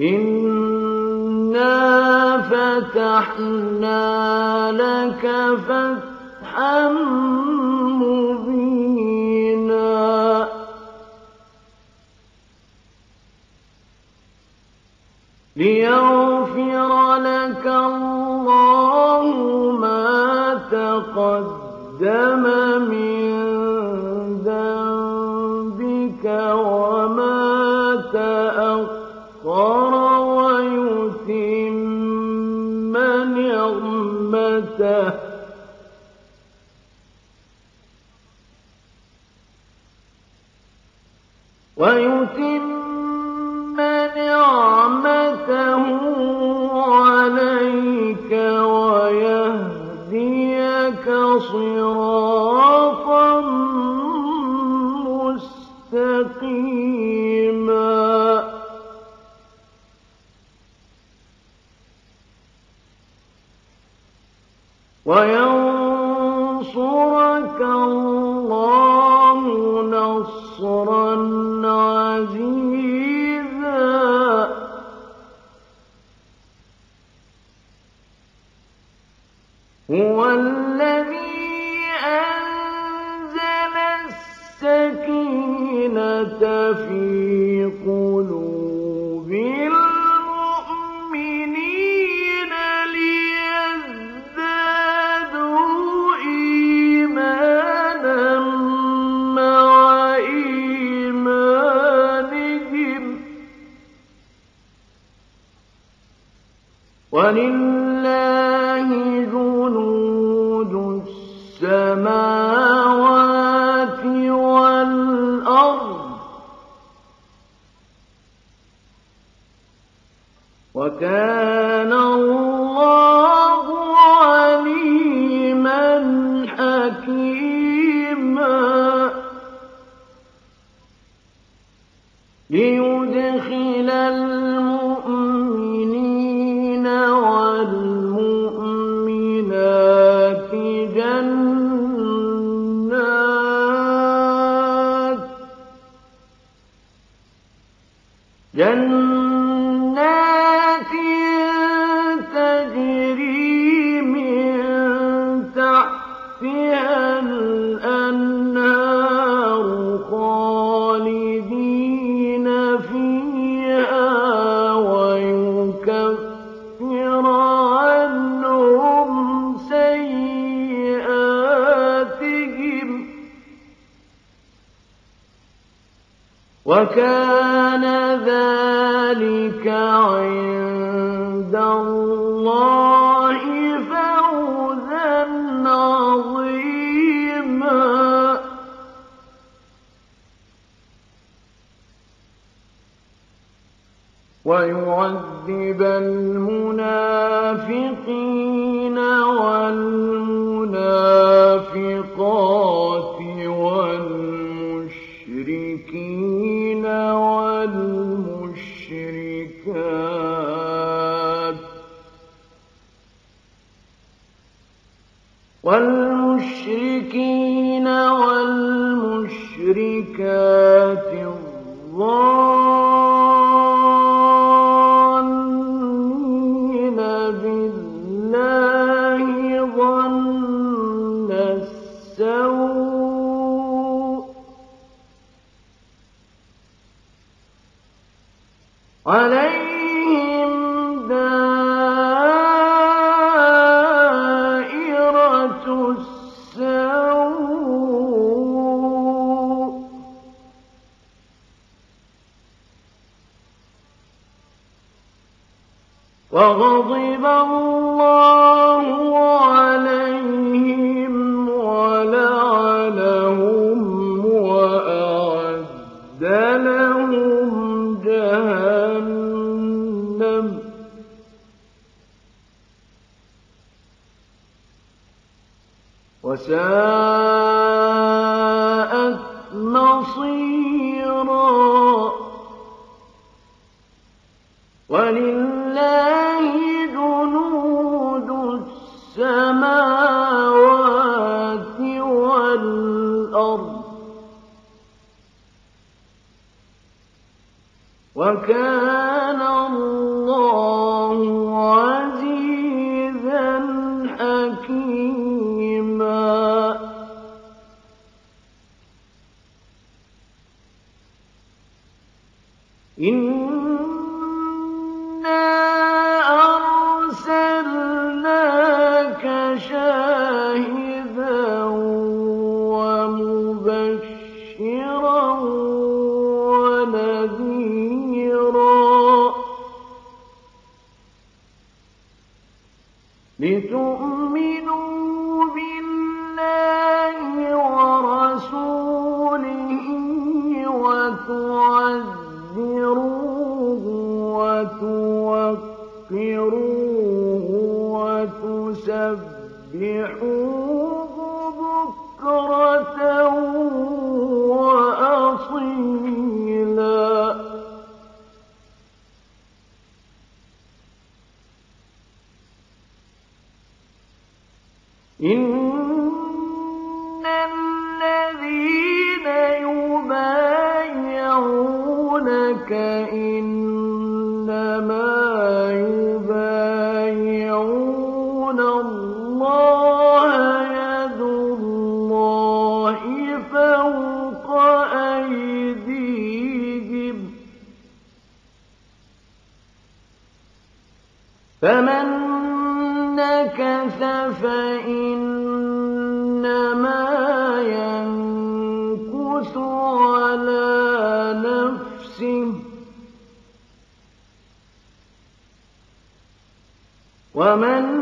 إنا فتحنا لك فتحا ويوم again. وكان ذلك عند الله فوزا عظيما. ويعذب الم آيَاتِ وساء لتؤمنوا بالله ورسوله وتوقروه وتسبحوه إن الذين يبايعونك إنما يبايعون الله يد الله فوق أيديهم فمن نكث فإنما ينكث على نفسه ومن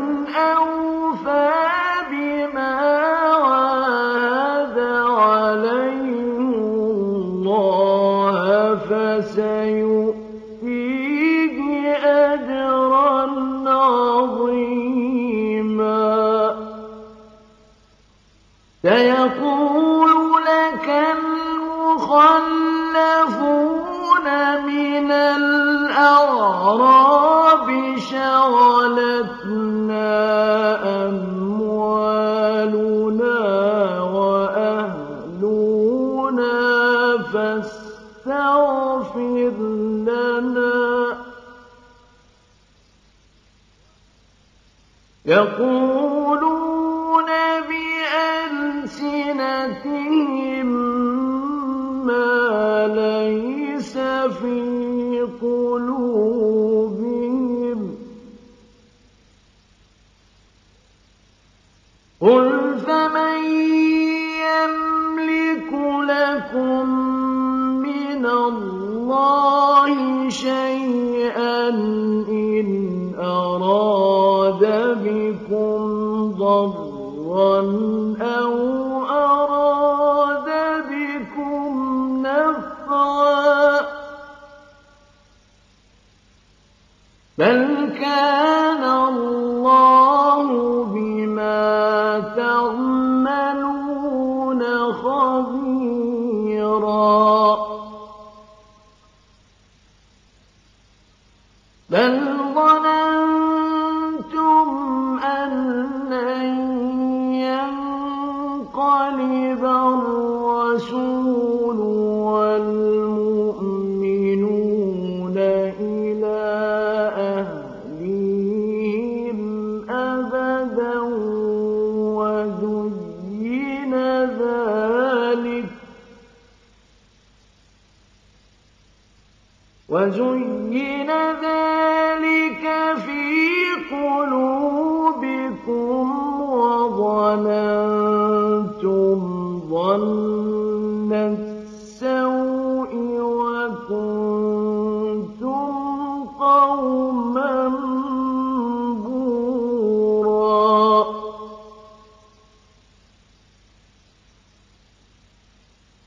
يقول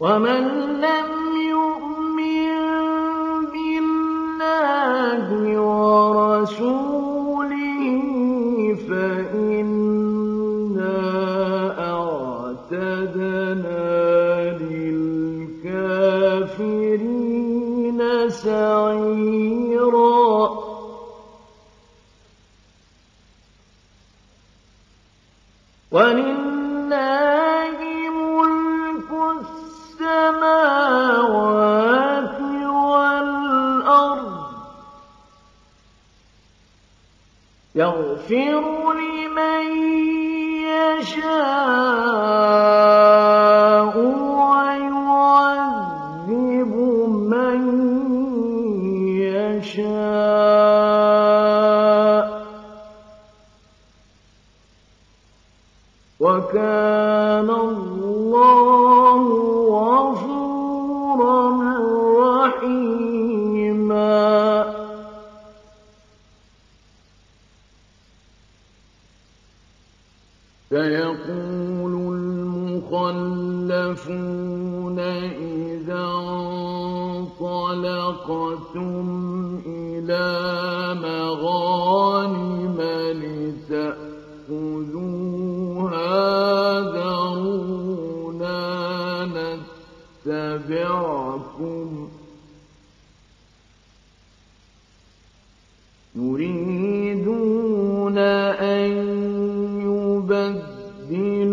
ومن وكان يبدل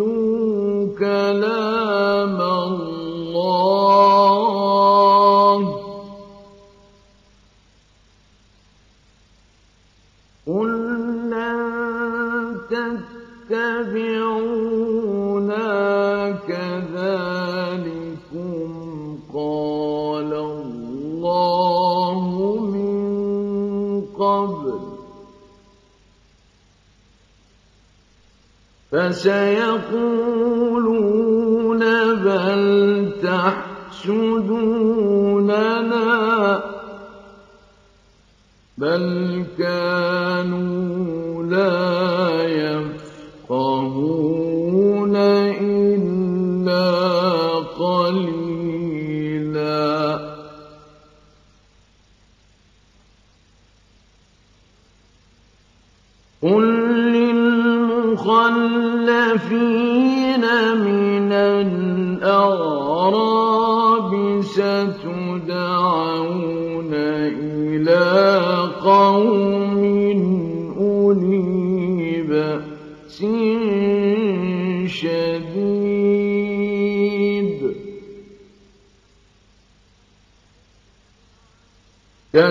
قل للمخلفين من الأعراب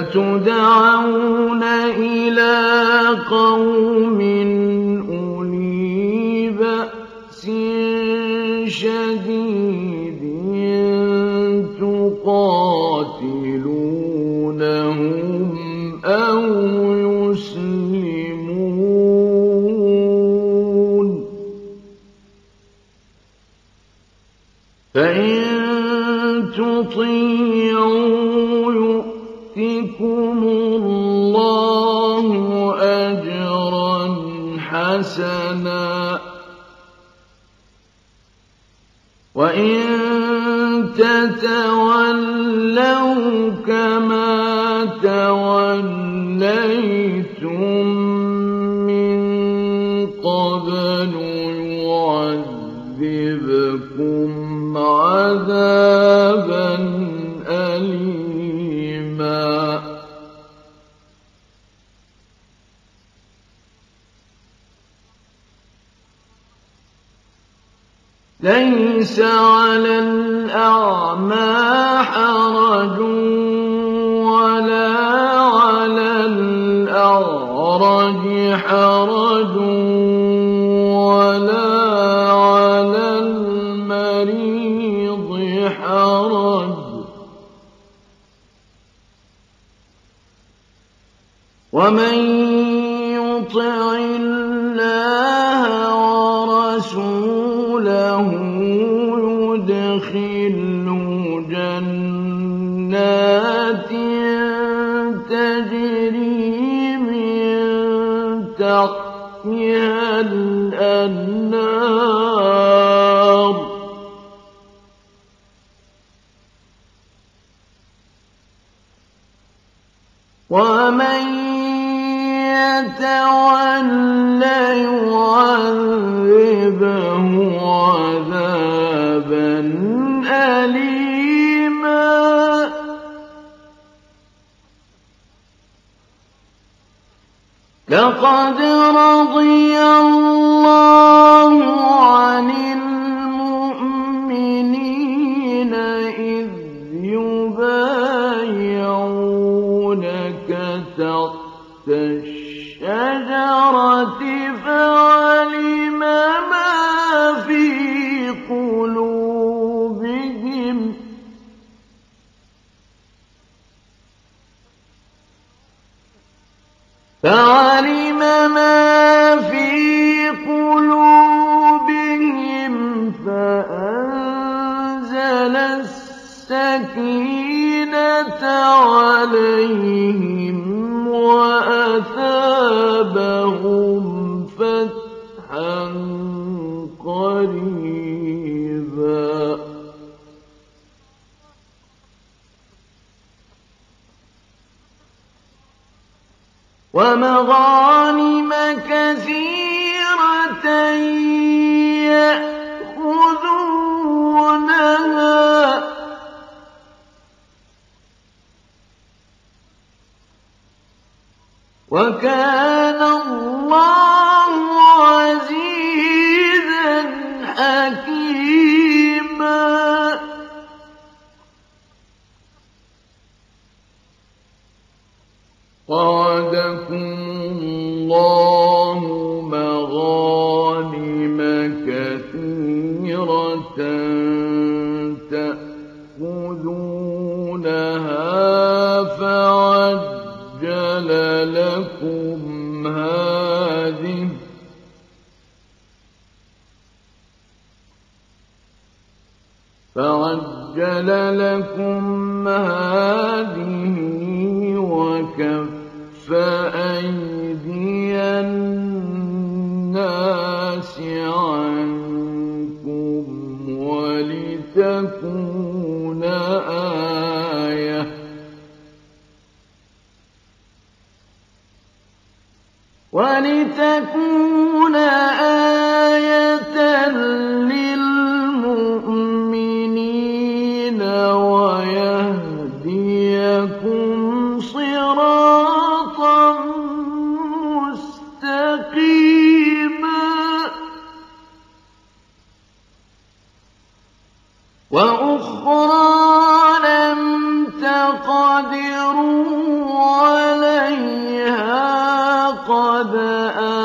وتدعون إلى قوم أولي بأس شديد تقاتلونهم أو يسلمون. فإن تطيعون حسنا. وإن تتولوا كما تولوا سَوَاءٍ لقد رضي الله عليهم وأثابهم فتحا قريبا. ومغانم كثيرة وكان لكم هذه فعجل لكم هذه وكف أيدي ولتكون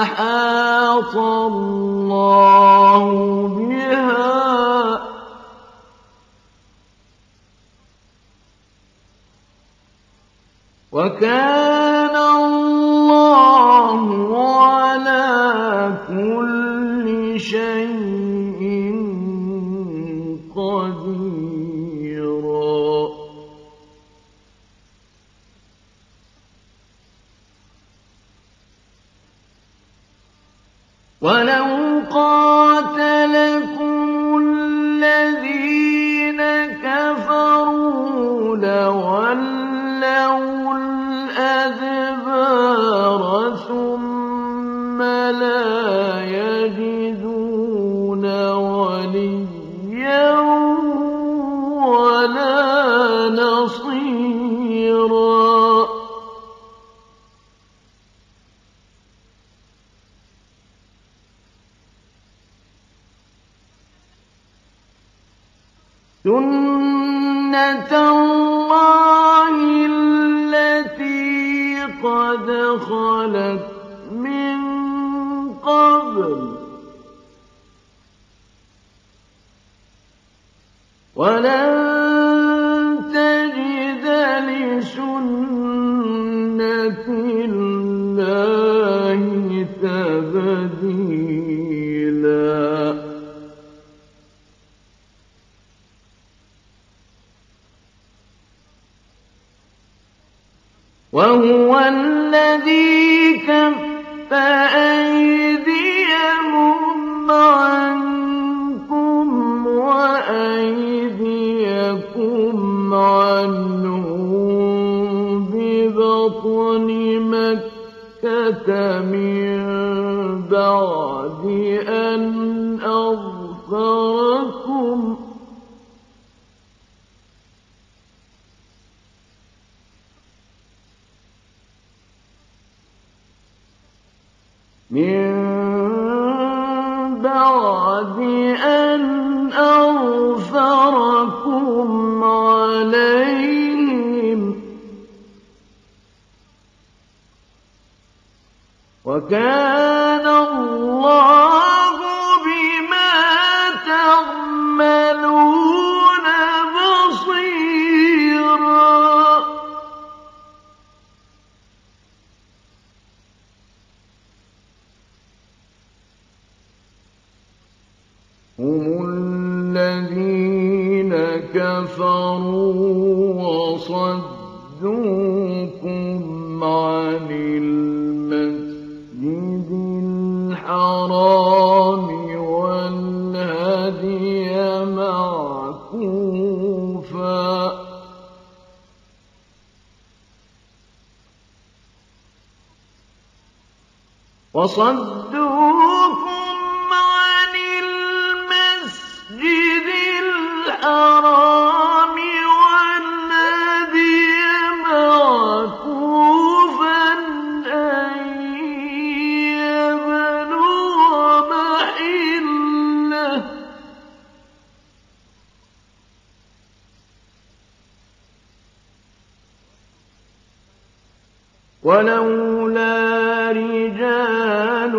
أحاط الله بها. وكان الله على كل شيء سنة الله التي قد خلت من قبل ولن وهو الذي كف أيديهم عنكم وأيديكم عنهم ببطن مكة من بعد أن أظفركم من بعد أن أغفركم عليهم. وكان الله هم الذين كفروا وصدوكم عن المسجد الحرام والهدي معكوفا. وصد ولولا رجال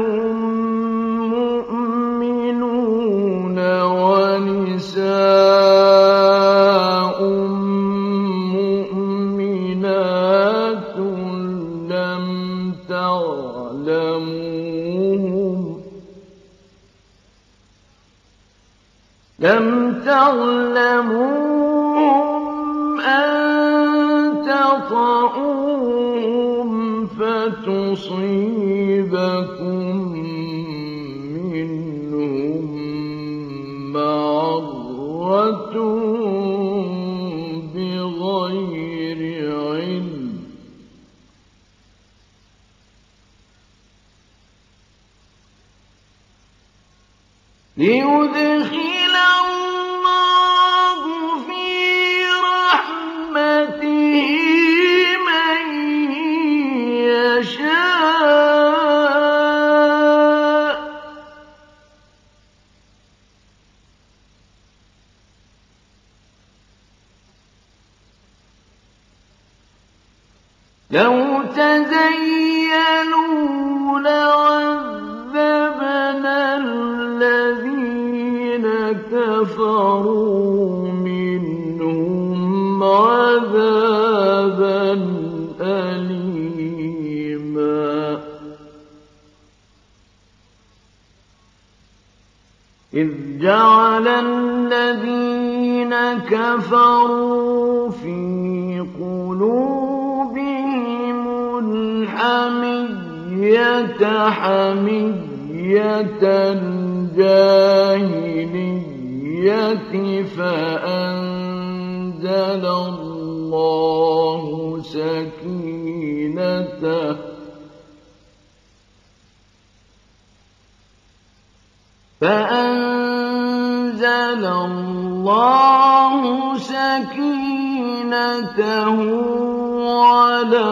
مُصِيبٍ الجاهلية فأنزل الله سكينته. فأنزل الله سكينته على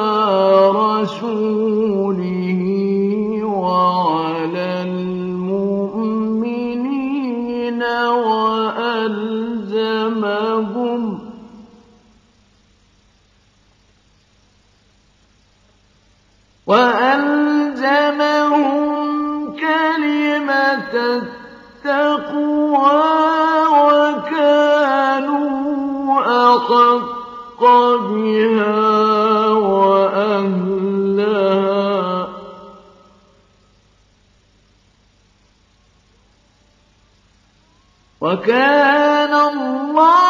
رسوله. وألزمهم كلمة التقوى وكانوا أحق بها وأهلها. وكان الله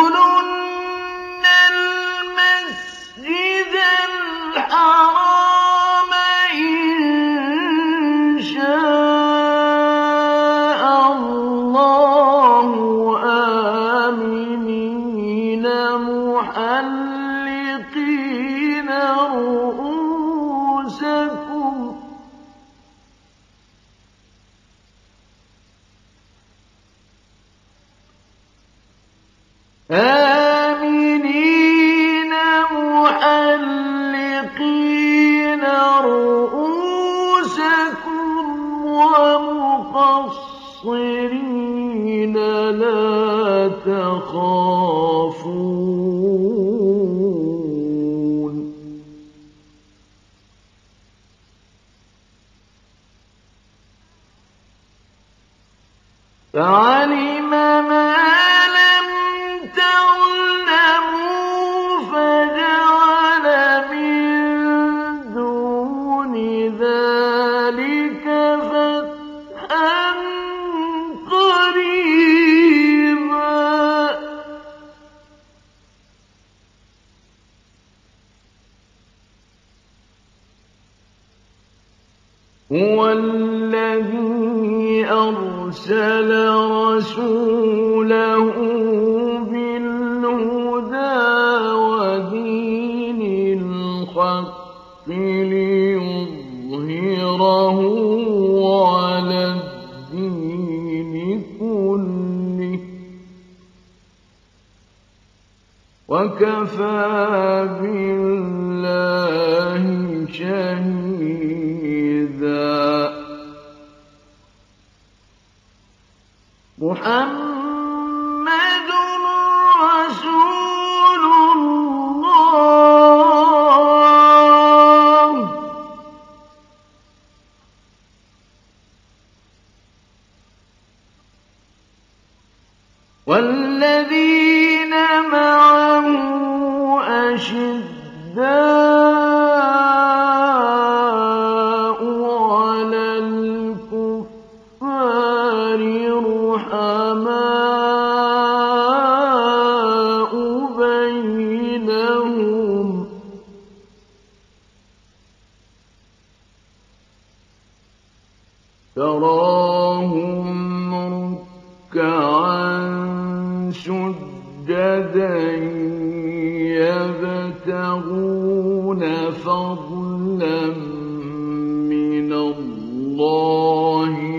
اللَّهِ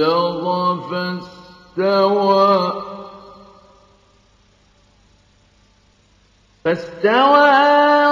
فَاسْتَغْلَظَ فَاسْتَوَىٰ. عَلَىٰ